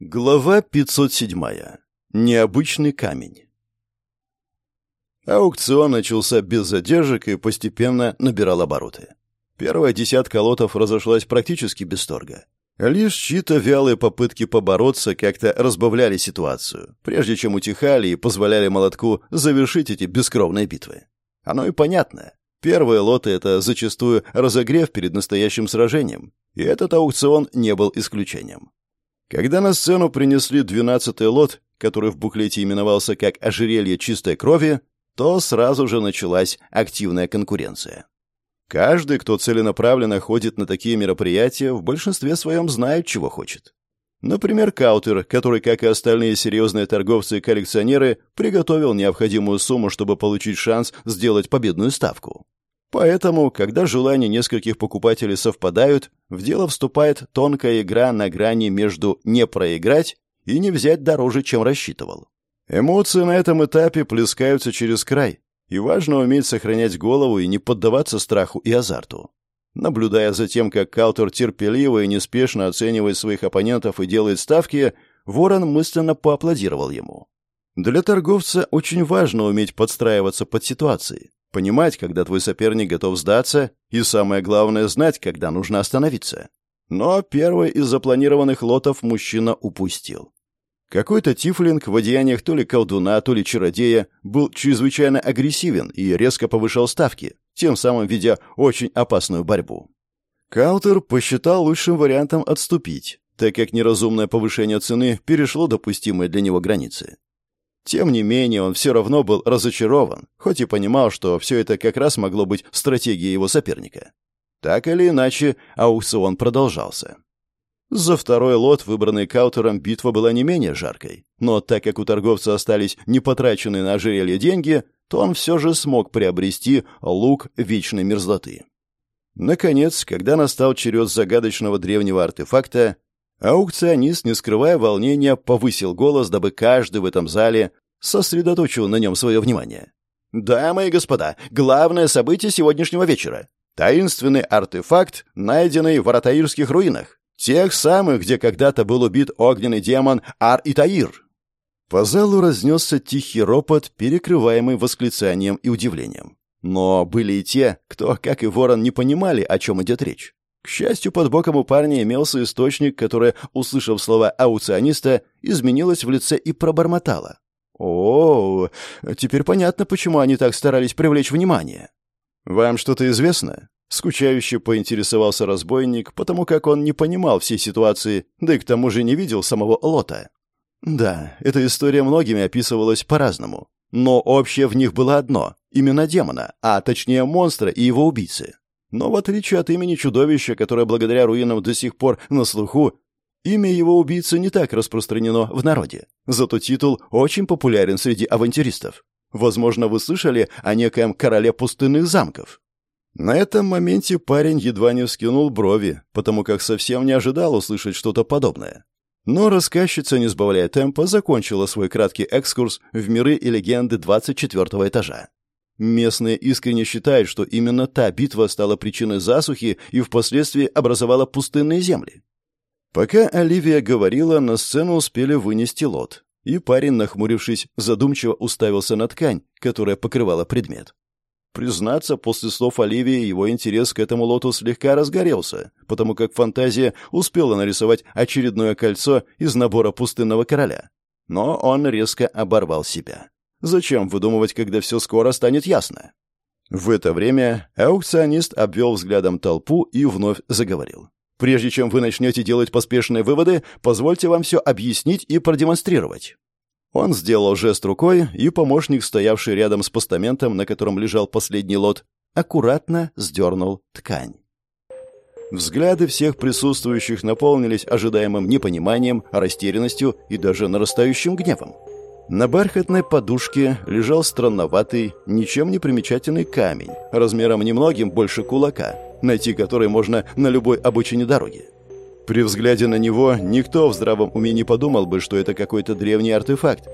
Глава 507. Необычный камень. Аукцион начался без задержек и постепенно набирал обороты. Первая десятка лотов разошлась практически без торга. Лишь чьи-то вялые попытки побороться как-то разбавляли ситуацию, прежде чем утихали и позволяли молотку завершить эти бескровные битвы. Оно и понятно. Первые лоты — это зачастую разогрев перед настоящим сражением, и этот аукцион не был исключением. Когда на сцену принесли двенадцатый лот, который в буклете именовался как «Ожерелье чистой крови», то сразу же началась активная конкуренция. Каждый, кто целенаправленно ходит на такие мероприятия, в большинстве своем знает, чего хочет. Например, Каутер, который, как и остальные серьезные торговцы и коллекционеры, приготовил необходимую сумму, чтобы получить шанс сделать победную ставку. Поэтому, когда желания нескольких покупателей совпадают, в дело вступает тонкая игра на грани между «не проиграть» и «не взять дороже, чем рассчитывал». Эмоции на этом этапе плескаются через край, и важно уметь сохранять голову и не поддаваться страху и азарту. Наблюдая за тем, как Каутер терпеливо и неспешно оценивает своих оппонентов и делает ставки, Ворон мысленно поаплодировал ему. Для торговца очень важно уметь подстраиваться под ситуации, Понимать, когда твой соперник готов сдаться, и самое главное, знать, когда нужно остановиться. Но первый из запланированных лотов мужчина упустил. Какой-то тифлинг в одеяниях то ли колдуна, то ли чародея был чрезвычайно агрессивен и резко повышал ставки, тем самым ведя очень опасную борьбу. Каутер посчитал лучшим вариантом отступить, так как неразумное повышение цены перешло допустимые для него границы. Тем не менее, он все равно был разочарован, хоть и понимал, что все это как раз могло быть стратегией его соперника. Так или иначе, аукцион продолжался. За второй лот, выбранный Каутером, битва была не менее жаркой. Но так как у торговца остались непотраченные на ожерелье деньги, то он все же смог приобрести лук вечной мерзлоты. Наконец, когда настал черед загадочного древнего артефакта, Аукционист, не скрывая волнения, повысил голос, дабы каждый в этом зале сосредоточил на нем свое внимание. «Дамы и господа, главное событие сегодняшнего вечера. Таинственный артефакт, найденный в Аратаирских руинах. Тех самых, где когда-то был убит огненный демон Ар-Итаир». По залу разнесся тихий ропот, перекрываемый восклицанием и удивлением. Но были и те, кто, как и ворон, не понимали, о чем идет речь. К счастью, под боком у парня имелся источник, который, услышав слова аукциониста, изменилось в лице и пробормотало. «О, теперь понятно, почему они так старались привлечь внимание». «Вам что-то известно?» Скучающе поинтересовался разбойник, потому как он не понимал всей ситуации, да и к тому же не видел самого лота. Да, эта история многими описывалась по-разному. Но общее в них было одно — именно демона, а точнее монстра и его убийцы. Но в отличие от имени чудовища, которое благодаря руинам до сих пор на слуху, имя его убийцы не так распространено в народе. Зато титул очень популярен среди авантюристов. Возможно, вы слышали о некоем короле пустынных замков. На этом моменте парень едва не вскинул брови, потому как совсем не ожидал услышать что-то подобное. Но рассказчица, не сбавляя темпа, закончила свой краткий экскурс в миры и легенды 24 этажа. Местные искренне считают, что именно та битва стала причиной засухи и впоследствии образовала пустынные земли. Пока Оливия говорила, на сцену успели вынести лот, и парень, нахмурившись, задумчиво уставился на ткань, которая покрывала предмет. Признаться, после слов Оливии его интерес к этому лоту слегка разгорелся, потому как фантазия успела нарисовать очередное кольцо из набора пустынного короля. Но он резко оборвал себя. Зачем выдумывать, когда все скоро станет ясно? В это время аукционист обвел взглядом толпу и вновь заговорил. «Прежде чем вы начнете делать поспешные выводы, позвольте вам все объяснить и продемонстрировать». Он сделал жест рукой, и помощник, стоявший рядом с постаментом, на котором лежал последний лот, аккуратно сдернул ткань. Взгляды всех присутствующих наполнились ожидаемым непониманием, растерянностью и даже нарастающим гневом. На бархатной подушке лежал странноватый, ничем не примечательный камень, размером немногим больше кулака, найти который можно на любой обочине дороги. При взгляде на него никто в здравом уме не подумал бы, что это какой-то древний артефакт.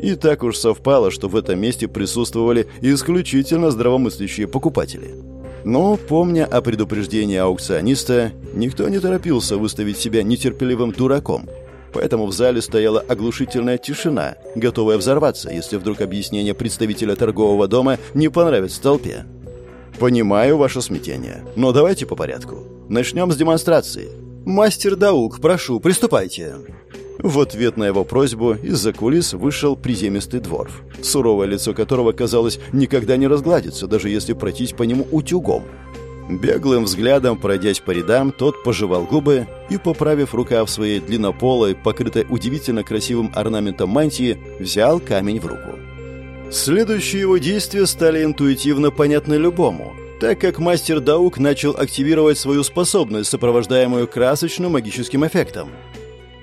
И так уж совпало, что в этом месте присутствовали исключительно здравомыслящие покупатели. Но, помня о предупреждении аукциониста, никто не торопился выставить себя нетерпеливым дураком – Поэтому в зале стояла оглушительная тишина, готовая взорваться, если вдруг объяснение представителя торгового дома не понравится толпе. «Понимаю ваше смятение, но давайте по порядку. Начнем с демонстрации. Мастер Даук, прошу, приступайте». В ответ на его просьбу из-за кулис вышел приземистый дворф, суровое лицо которого, казалось, никогда не разгладится, даже если пройтись по нему утюгом. Беглым взглядом, пройдясь по рядам, тот пожевал губы и, поправив рукав своей длиннополой, покрытой удивительно красивым орнаментом мантии, взял камень в руку. Следующие его действия стали интуитивно понятны любому, так как мастер Даук начал активировать свою способность, сопровождаемую красочным магическим эффектом.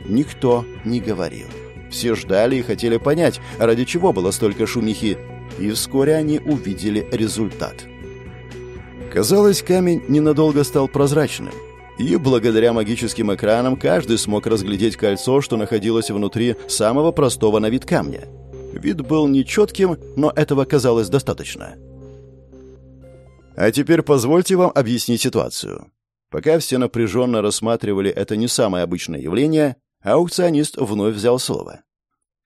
Никто не говорил. Все ждали и хотели понять, ради чего было столько шумихи, и вскоре они увидели результат. Казалось, камень ненадолго стал прозрачным, и благодаря магическим экранам каждый смог разглядеть кольцо, что находилось внутри самого простого на вид камня. Вид был нечетким, но этого казалось достаточно. А теперь позвольте вам объяснить ситуацию. Пока все напряженно рассматривали это не самое обычное явление, аукционист вновь взял слово.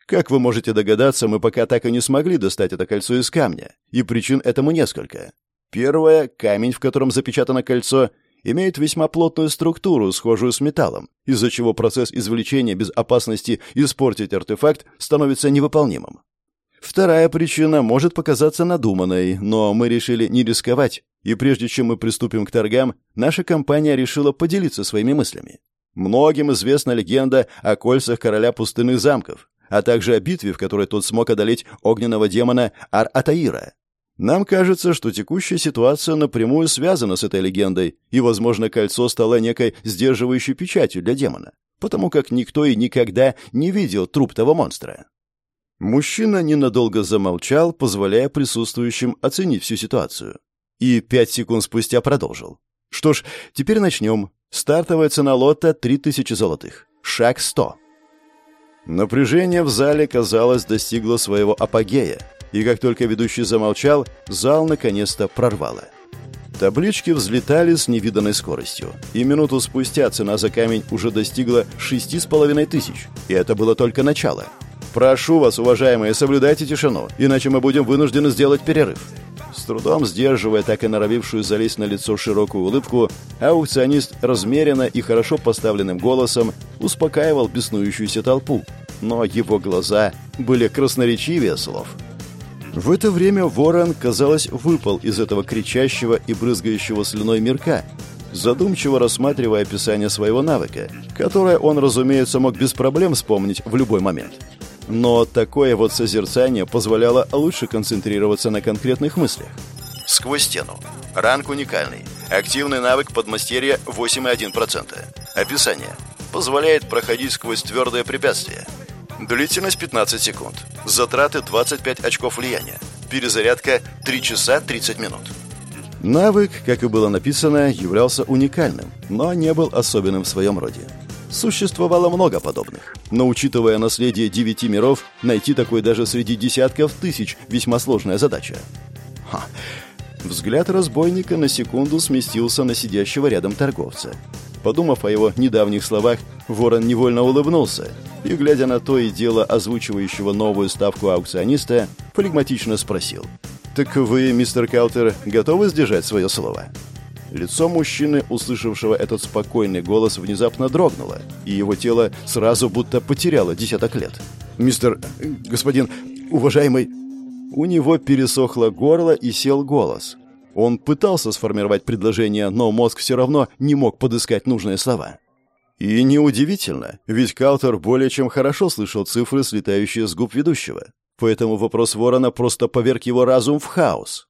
Как вы можете догадаться, мы пока так и не смогли достать это кольцо из камня, и причин этому несколько. Первое — камень, в котором запечатано кольцо, имеет весьма плотную структуру, схожую с металлом, из-за чего процесс извлечения без опасности испортить артефакт становится невыполнимым. Вторая причина может показаться надуманной, но мы решили не рисковать, и прежде чем мы приступим к торгам, наша компания решила поделиться своими мыслями. Многим известна легенда о кольцах короля пустынных замков, а также о битве, в которой тот смог одолеть огненного демона Ар-Атаира. Нам кажется, что текущая ситуация напрямую связана с этой легендой, и, возможно, кольцо стало некой сдерживающей печатью для демона, потому как никто и никогда не видел труп того монстра. Мужчина ненадолго замолчал, позволяя присутствующим оценить всю ситуацию. И пять секунд спустя продолжил. Что ж, теперь начнем. Стартовая цена лота — 3000 золотых. Шаг 100. Напряжение в зале, казалось, достигло своего апогея, и как только ведущий замолчал, зал наконец-то прорвало. Таблички взлетали с невиданной скоростью, и минуту спустя цена за камень уже достигла шести с половиной тысяч, и это было только начало. «Прошу вас, уважаемые, соблюдайте тишину, иначе мы будем вынуждены сделать перерыв». С трудом сдерживая так и норовившую залезть на лицо широкую улыбку, аукционист размеренно и хорошо поставленным голосом успокаивал беснующуюся толпу. Но его глаза были красноречивее слов. В это время ворон, казалось, выпал из этого кричащего и брызгающего слюной мирка, задумчиво рассматривая описание своего навыка, которое он, разумеется, мог без проблем вспомнить в любой момент. Но такое вот созерцание позволяло лучше концентрироваться на конкретных мыслях. Сквозь стену. Ранг уникальный. Активный навык подмастерья 8,1%. Описание. Позволяет проходить сквозь твердое препятствие. Длительность 15 секунд. Затраты 25 очков влияния. Перезарядка 3 часа 30 минут. Навык, как и было написано, являлся уникальным, но не был особенным в своем роде. Существовало много подобных, но учитывая наследие девяти миров, найти такой даже среди десятков тысяч весьма сложная задача. Ха. Взгляд разбойника на секунду сместился на сидящего рядом торговца. Подумав о его недавних словах, Ворон невольно улыбнулся и, глядя на то и дело озвучивающего новую ставку аукциониста, флегматично спросил. «Так вы, мистер Каутер, готовы сдержать свое слово?» Лицо мужчины, услышавшего этот спокойный голос, внезапно дрогнуло, и его тело сразу будто потеряло десяток лет. «Мистер... господин... уважаемый...» У него пересохло горло и сел голос. Он пытался сформировать предложение, но мозг все равно не мог подыскать нужные слова. И неудивительно, ведь Каутер более чем хорошо слышал цифры, слетающие с губ ведущего. Поэтому вопрос Ворона просто поверг его разум в хаос.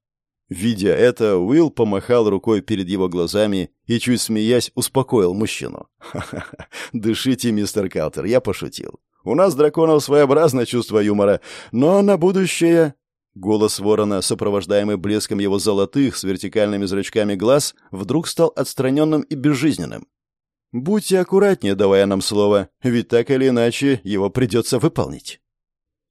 Видя это, Уилл помахал рукой перед его глазами и, чуть смеясь, успокоил мужчину. «Ха-ха-ха, дышите, мистер Калтер, я пошутил. У нас, драконов, своеобразное чувство юмора, но на будущее...» Голос ворона, сопровождаемый блеском его золотых с вертикальными зрачками глаз, вдруг стал отстраненным и безжизненным. «Будьте аккуратнее, давая нам слово, ведь так или иначе его придется выполнить».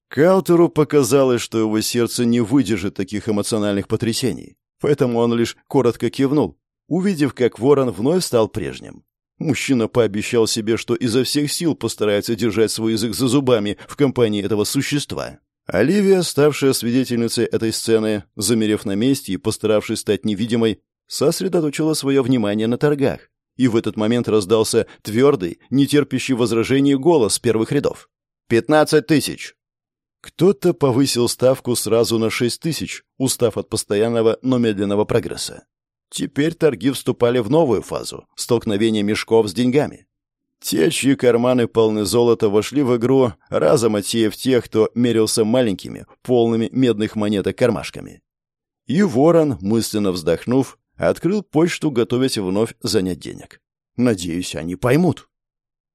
Каутеру показалось, что его сердце не выдержит таких эмоциональных потрясений, поэтому он лишь коротко кивнул, увидев, как ворон вновь стал прежним. Мужчина пообещал себе, что изо всех сил постарается держать свой язык за зубами в компании этого существа. Оливия, ставшая свидетельницей этой сцены, замерев на месте и постаравшись стать невидимой, сосредоточила свое внимание на торгах. И в этот момент раздался твердый, нетерпящий возражений голос первых рядов. «Пятнадцать тысяч!» Кто-то повысил ставку сразу на шесть тысяч, устав от постоянного, но медленного прогресса. Теперь торги вступали в новую фазу – столкновение мешков с деньгами. Те, чьи карманы полны золота, вошли в игру, разом отсеяв тех, кто мерился маленькими, полными медных монеток кармашками. И ворон, мысленно вздохнув, открыл почту, готовясь вновь занять денег. Надеюсь, они поймут.